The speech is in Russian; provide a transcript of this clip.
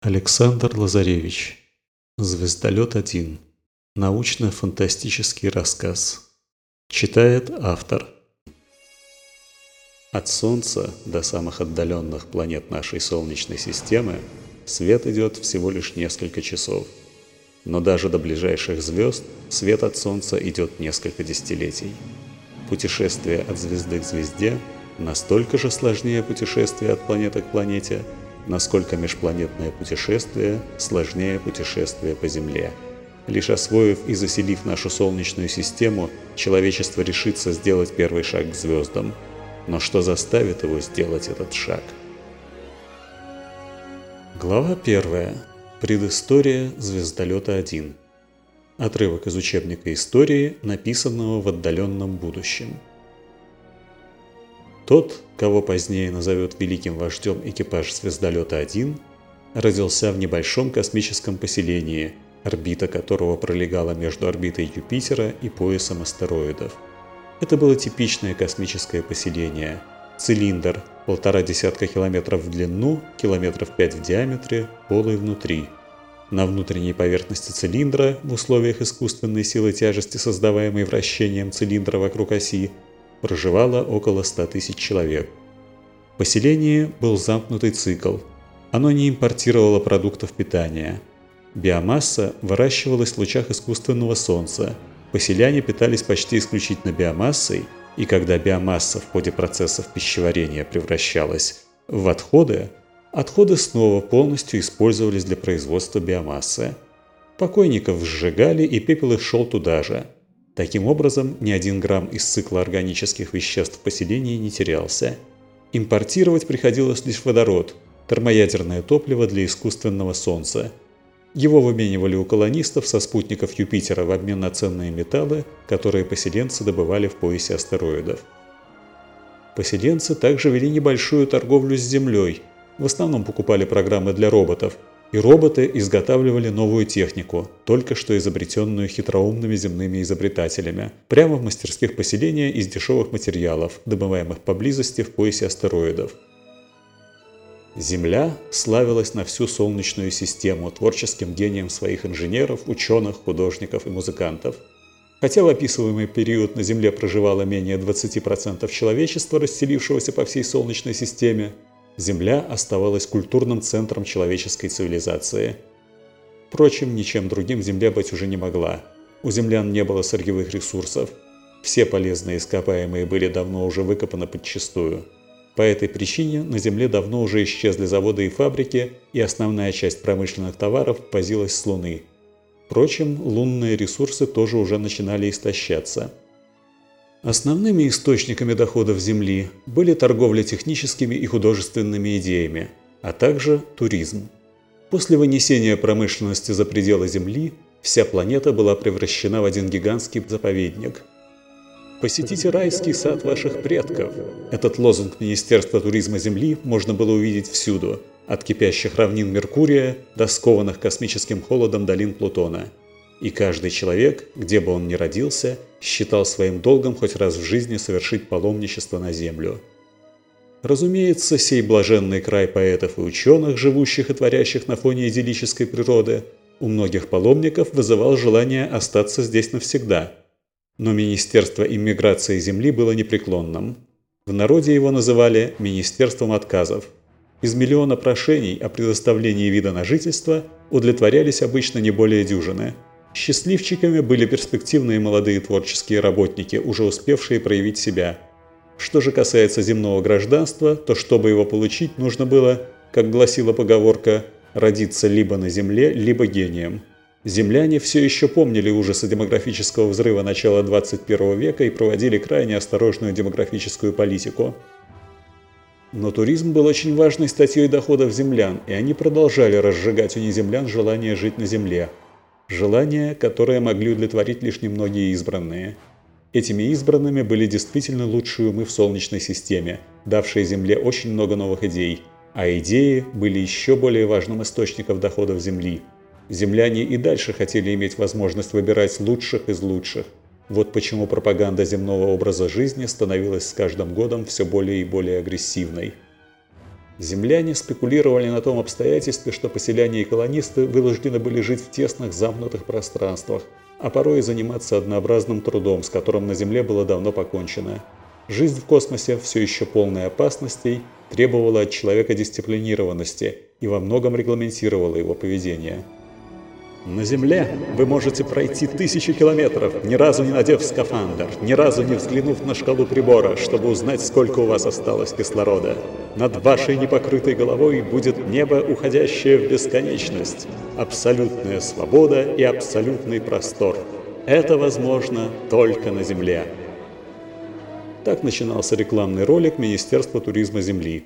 Александр Лазаревич. Звездолет-1. Научно-фантастический рассказ. Читает автор. От Солнца до самых отдаленных планет нашей Солнечной системы свет идет всего лишь несколько часов. Но даже до ближайших звезд свет от Солнца идет несколько десятилетий. Путешествие от звезды к звезде настолько же сложнее путешествия от планеты к планете – насколько межпланетное путешествие сложнее путешествия по Земле. Лишь освоив и заселив нашу Солнечную систему, человечество решится сделать первый шаг к звездам. Но что заставит его сделать этот шаг? Глава 1. Предыстория звездолета 1. Отрывок из учебника истории, написанного в отдаленном будущем. Тот, кого позднее назовет великим вождем экипаж звездолета-1, родился в небольшом космическом поселении, орбита которого пролегала между орбитой Юпитера и поясом астероидов. Это было типичное космическое поселение. Цилиндр, полтора десятка километров в длину, километров пять в диаметре, полый внутри. На внутренней поверхности цилиндра, в условиях искусственной силы тяжести, создаваемой вращением цилиндра вокруг оси, проживало около 100 тысяч человек. В поселении был замкнутый цикл. Оно не импортировало продуктов питания. Биомасса выращивалась в лучах искусственного солнца. Поселяне питались почти исключительно биомассой, и когда биомасса в ходе процессов пищеварения превращалась в отходы, отходы снова полностью использовались для производства биомассы. Покойников сжигали, и пепел их шел туда же – Таким образом, ни один грамм из цикла органических веществ в поселении не терялся. Импортировать приходилось лишь водород, термоядерное топливо для искусственного солнца. Его выменивали у колонистов со спутников Юпитера в обмен на ценные металлы, которые поселенцы добывали в поясе астероидов. Поселенцы также вели небольшую торговлю с Землей, в основном покупали программы для роботов – и роботы изготавливали новую технику, только что изобретенную хитроумными земными изобретателями, прямо в мастерских поселения из дешевых материалов, добываемых поблизости в поясе астероидов. Земля славилась на всю Солнечную систему творческим гением своих инженеров, ученых, художников и музыкантов. Хотя в описываемый период на Земле проживало менее 20% человечества, расселившегося по всей Солнечной системе, Земля оставалась культурным центром человеческой цивилизации. Впрочем, ничем другим Земля быть уже не могла. У землян не было сырьевых ресурсов. Все полезные ископаемые были давно уже выкопаны подчистую. По этой причине на Земле давно уже исчезли заводы и фабрики, и основная часть промышленных товаров возилась с Луны. Впрочем, лунные ресурсы тоже уже начинали истощаться – Основными источниками доходов Земли были торговля техническими и художественными идеями, а также туризм. После вынесения промышленности за пределы Земли вся планета была превращена в один гигантский заповедник. «Посетите райский сад ваших предков» – этот лозунг Министерства туризма Земли можно было увидеть всюду, от кипящих равнин Меркурия до скованных космическим холодом долин Плутона – и каждый человек, где бы он ни родился, считал своим долгом хоть раз в жизни совершить паломничество на землю. Разумеется, сей блаженный край поэтов и ученых, живущих и творящих на фоне идиллической природы, у многих паломников вызывал желание остаться здесь навсегда. Но Министерство иммиграции Земли было непреклонным. В народе его называли «Министерством отказов». Из миллиона прошений о предоставлении вида на жительство удовлетворялись обычно не более дюжины – Счастливчиками были перспективные молодые творческие работники, уже успевшие проявить себя. Что же касается земного гражданства, то чтобы его получить, нужно было, как гласила поговорка, родиться либо на земле, либо гением. Земляне все еще помнили ужасы демографического взрыва начала 21 века и проводили крайне осторожную демографическую политику. Но туризм был очень важной статьей доходов землян, и они продолжали разжигать у неземлян желание жить на земле – Желания, которые могли удовлетворить лишь немногие избранные. Этими избранными были действительно лучшие умы в Солнечной системе, давшие Земле очень много новых идей, а идеи были еще более важным источником доходов Земли. Земляне и дальше хотели иметь возможность выбирать лучших из лучших. Вот почему пропаганда земного образа жизни становилась с каждым годом все более и более агрессивной. Земляне спекулировали на том обстоятельстве, что поселяне и колонисты вынуждены были жить в тесных замкнутых пространствах, а порой и заниматься однообразным трудом, с которым на Земле было давно покончено. Жизнь в космосе, все еще полная опасностей, требовала от человека дисциплинированности и во многом регламентировала его поведение. На Земле вы можете пройти тысячи километров, ни разу не надев скафандр, ни разу не взглянув на шкалу прибора, чтобы узнать, сколько у вас осталось кислорода. Над вашей непокрытой головой будет небо, уходящее в бесконечность, абсолютная свобода и абсолютный простор. Это возможно только на Земле. Так начинался рекламный ролик Министерства туризма Земли.